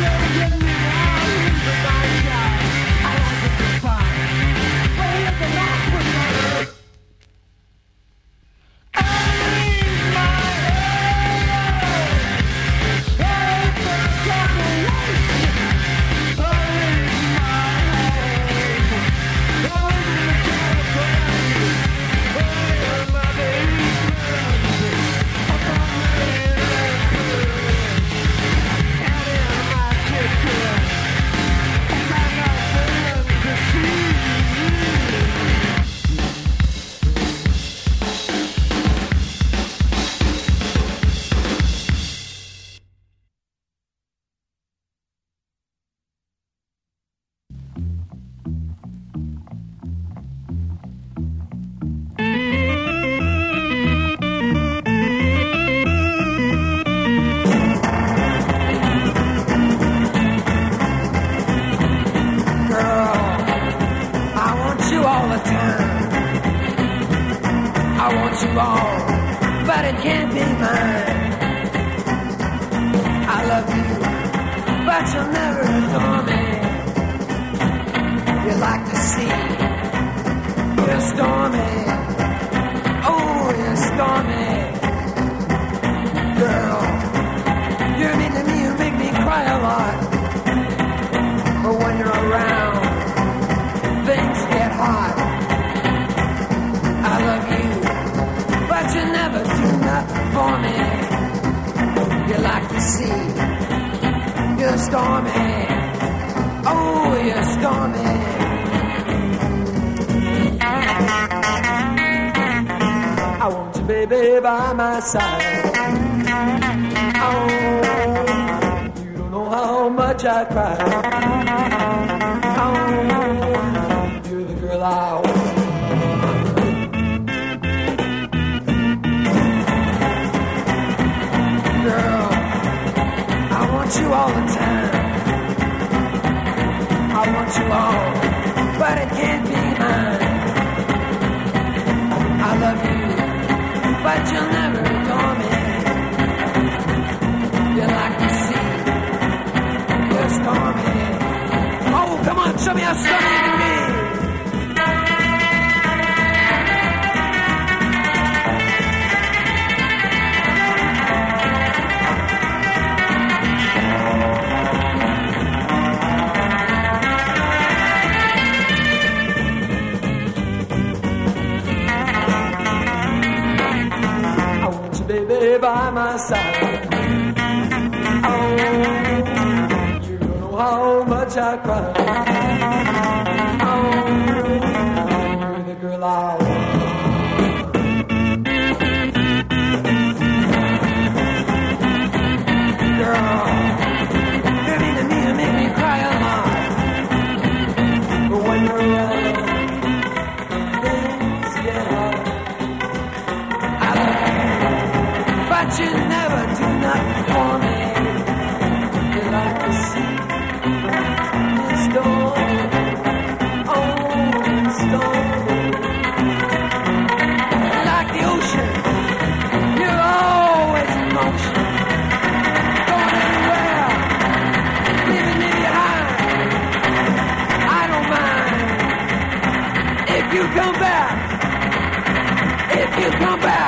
Never get me See, you're stormy. Oh, you're stormy. I want you, baby, by my side. Oh, you don't know how much I cry. Want you all, but it can't be mine. I love you, but you'll never adore me. You like to see, you're stormy. Oh, come on, show me how stormy baby, by my side. Oh, you don't know how much I cry. Oh, you're the girl I want. Come back. If you come back.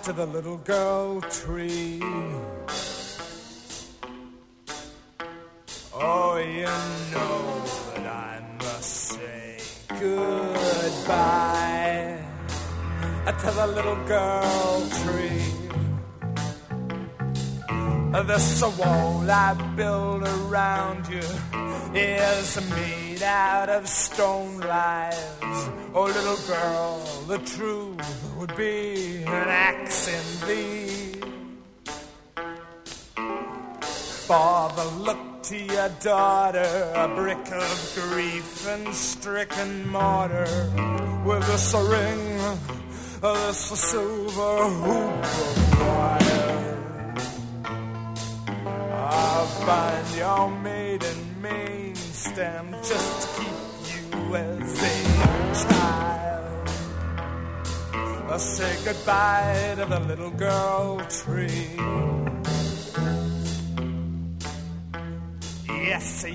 Goodbye to the little girl tree. Oh, you know that I must say goodbye to the little girl tree. This wall I build around you is made out of stone lies. Oh, little girl, the truth would be an axe in thee. Father, look to your daughter, a brick of grief and stricken mortar with this ring, this silver hoop of fire. I'll find your maiden main stem just to keep you as a child. I'll say goodbye to the little girl tree. Yes, you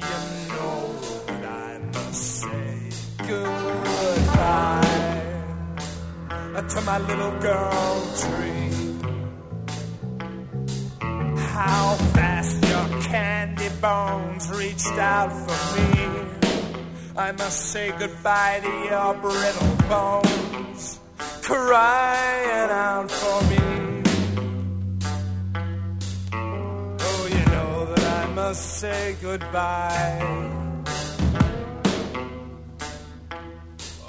know that I must say goodbye to my little girl tree. How fast candy bones reached out for me. I must say goodbye to your brittle bones, crying out for me. Oh, you know that I must say goodbye.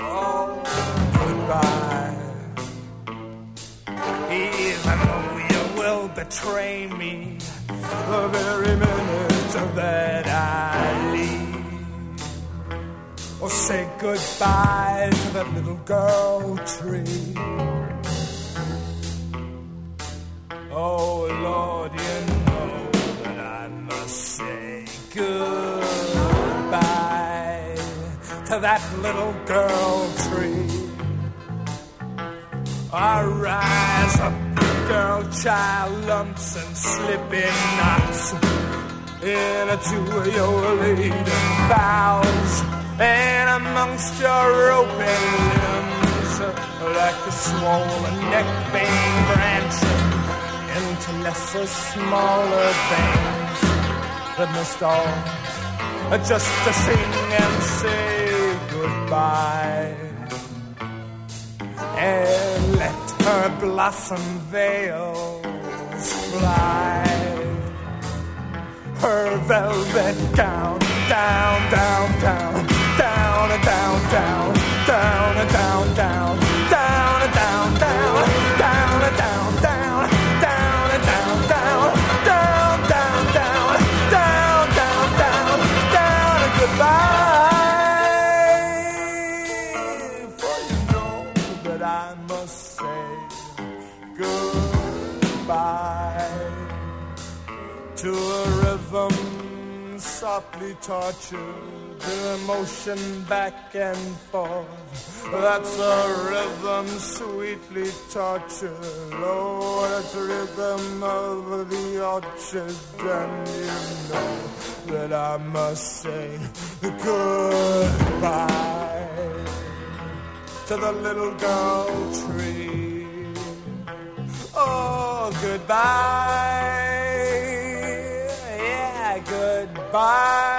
Oh, goodbye. Even though you will betray me the very minute that I leave. Or say goodbye to that little girl tree. Oh Lord, you know that I must say goodbye to that little girl tree. I rise up, girl child lumps and slipping knots into your laden boughs and amongst your open limbs like a swollen neck vein branching into lesser, smaller veins that must all just to sing and say goodbye. And let her blossom veils fly. Her velvet gown, down, down, down, down, down, down, down, down, down, down, softly the emotion back and forth. That's a rhythm sweetly tortured. Oh, that's a rhythm of the orchard, and you know that I must say goodbye to the little girl tree. Oh, goodbye. Yeah, goodbye.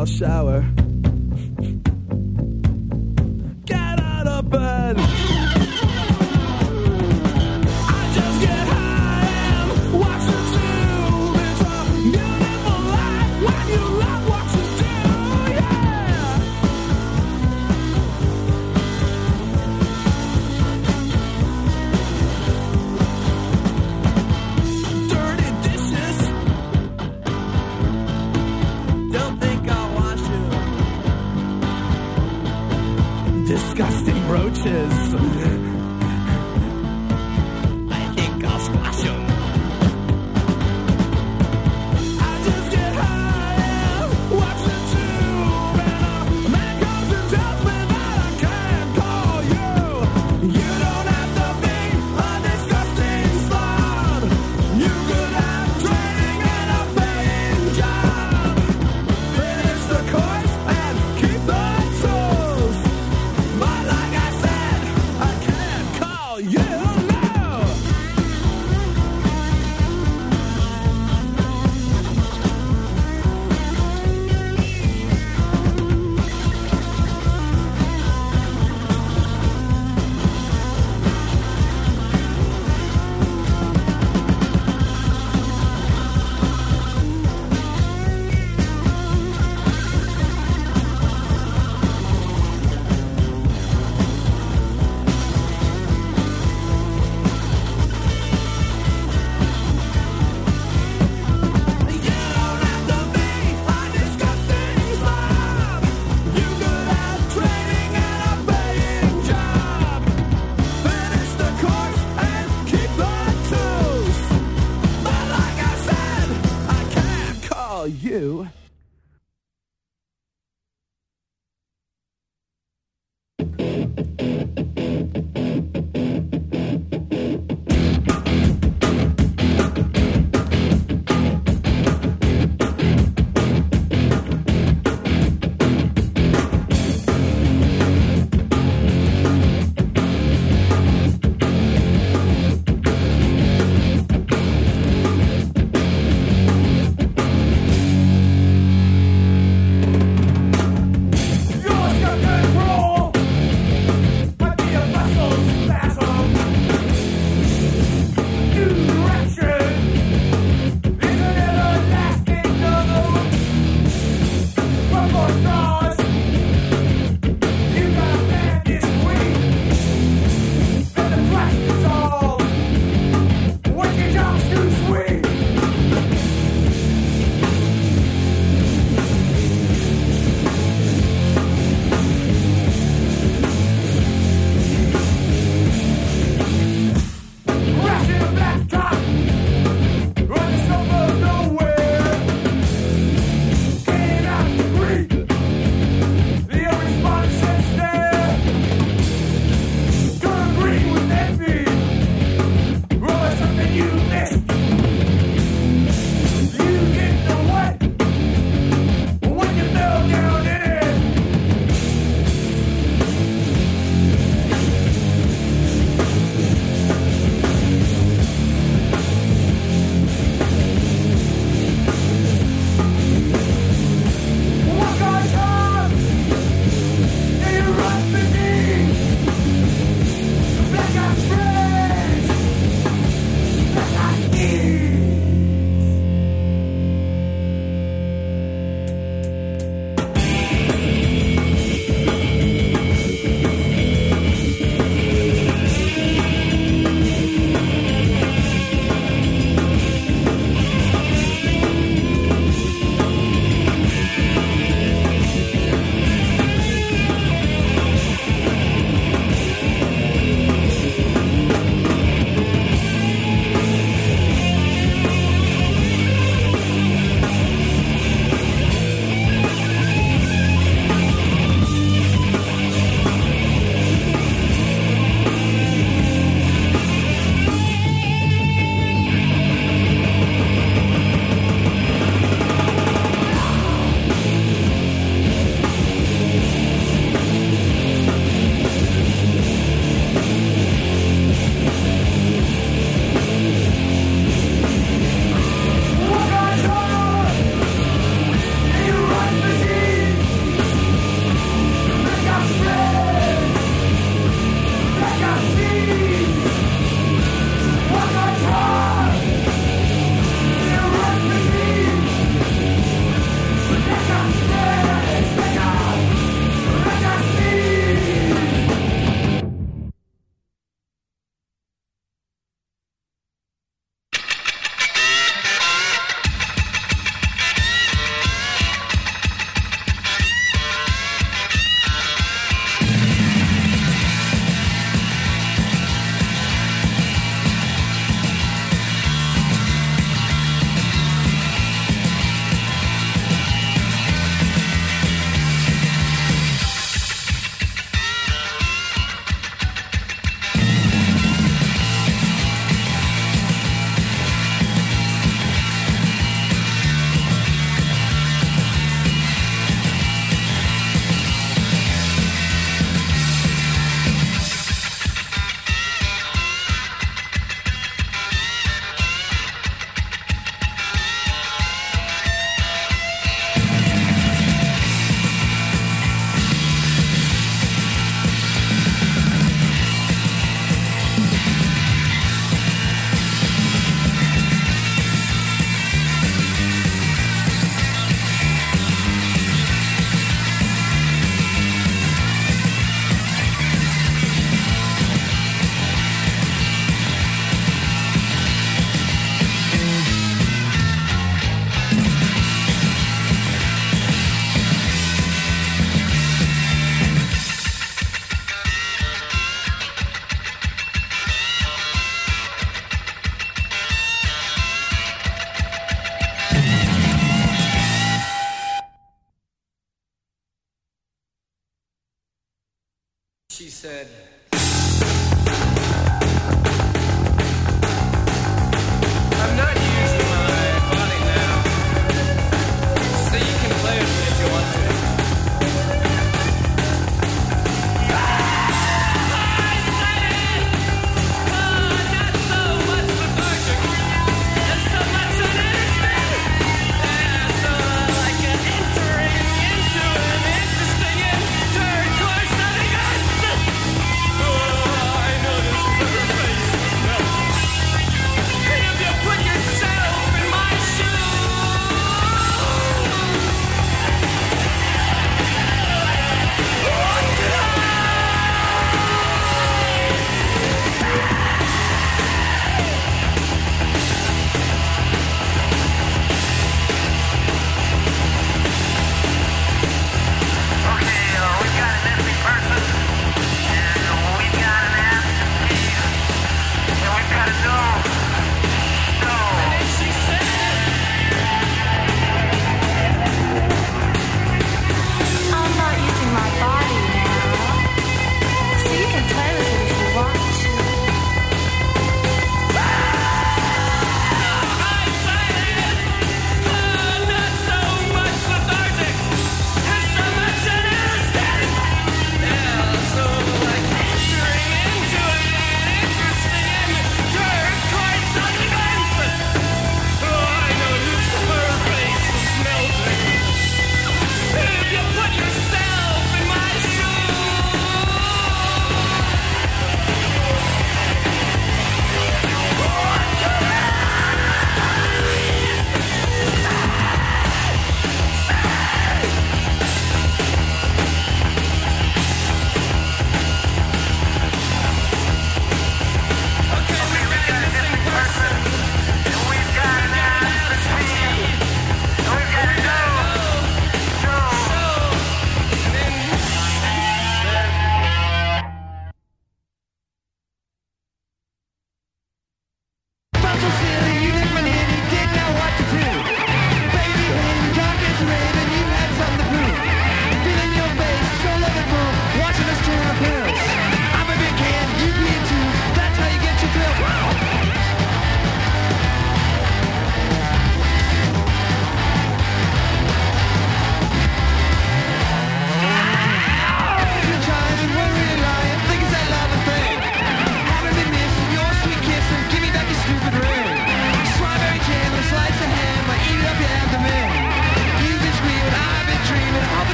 I'll shower.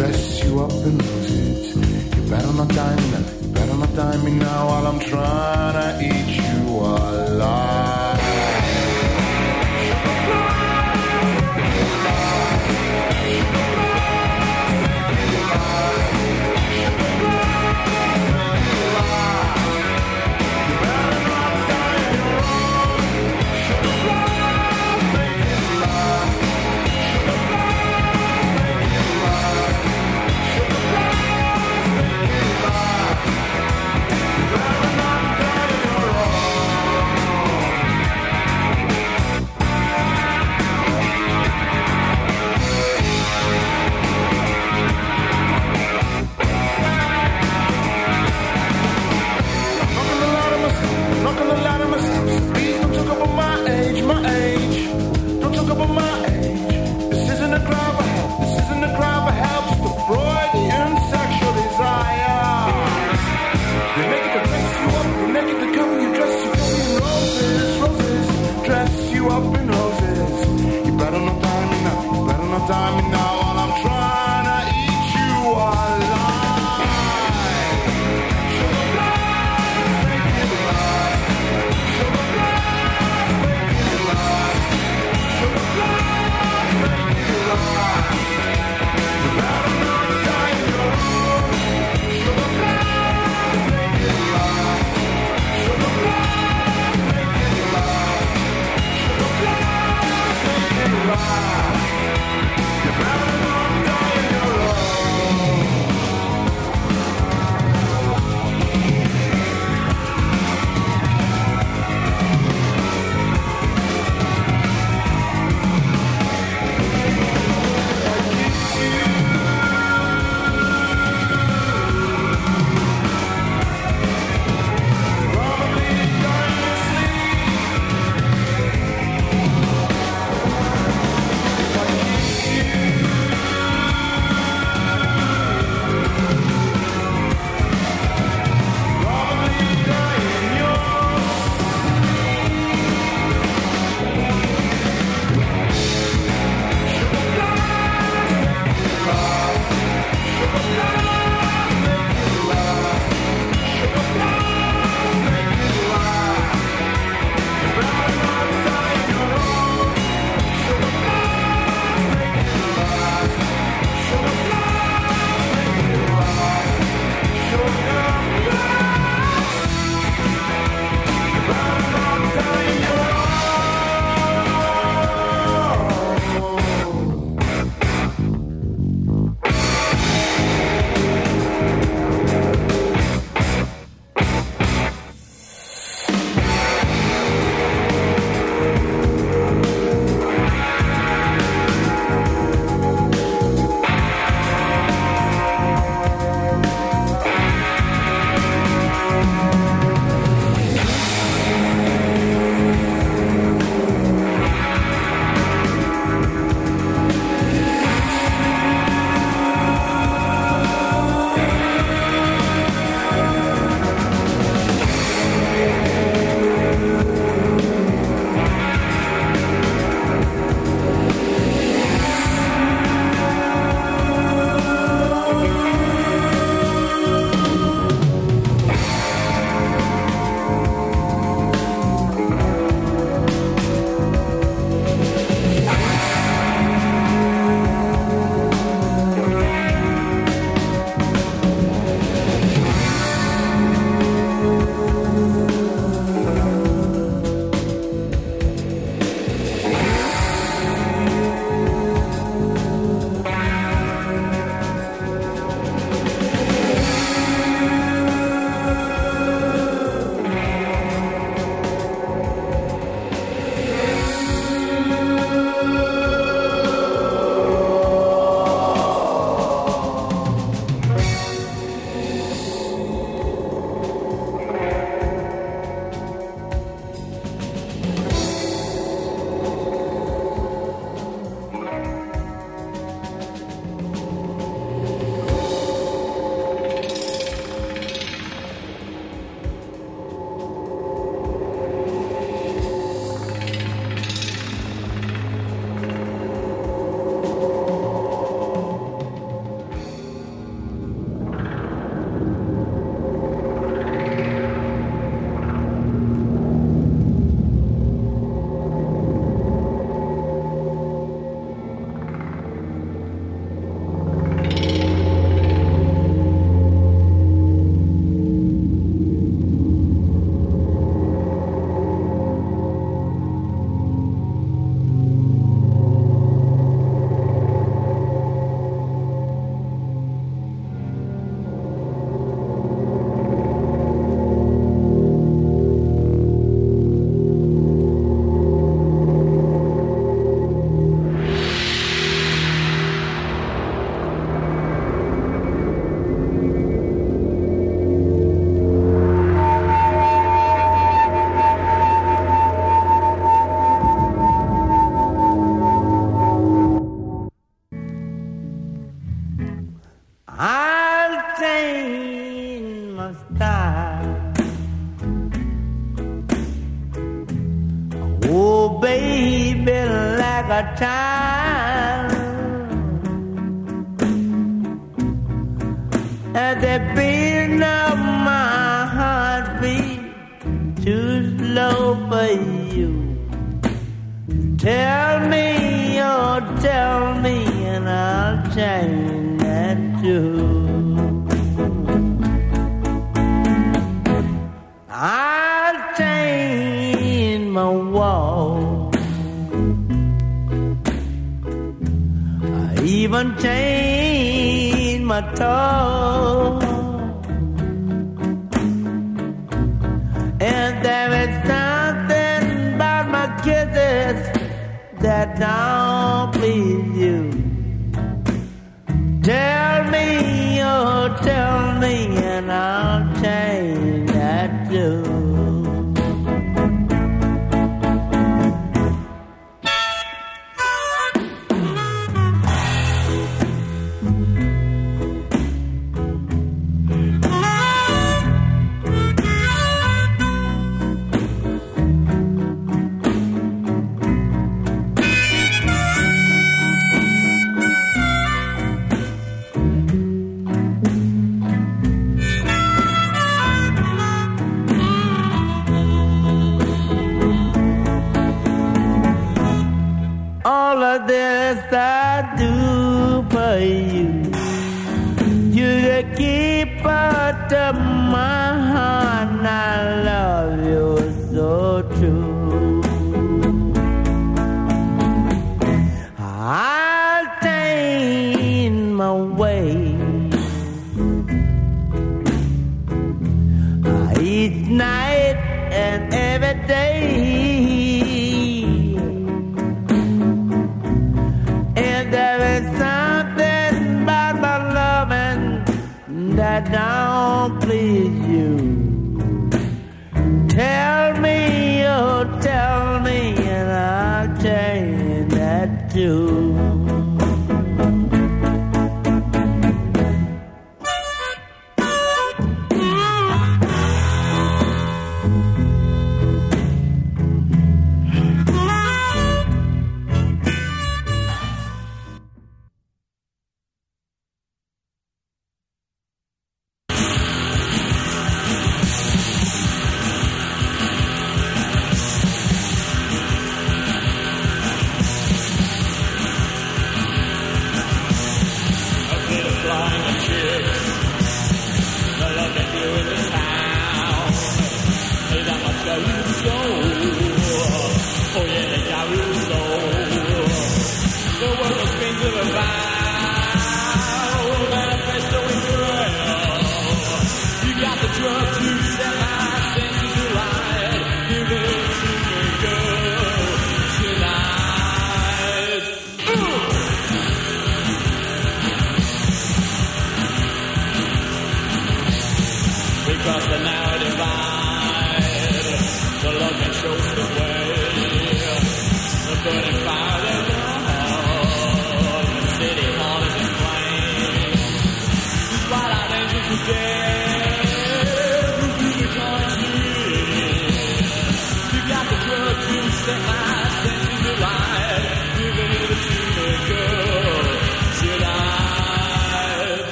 Mess you up lose it. You better not die me now. You better not die me now while I'm trying